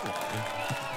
ハハハハ。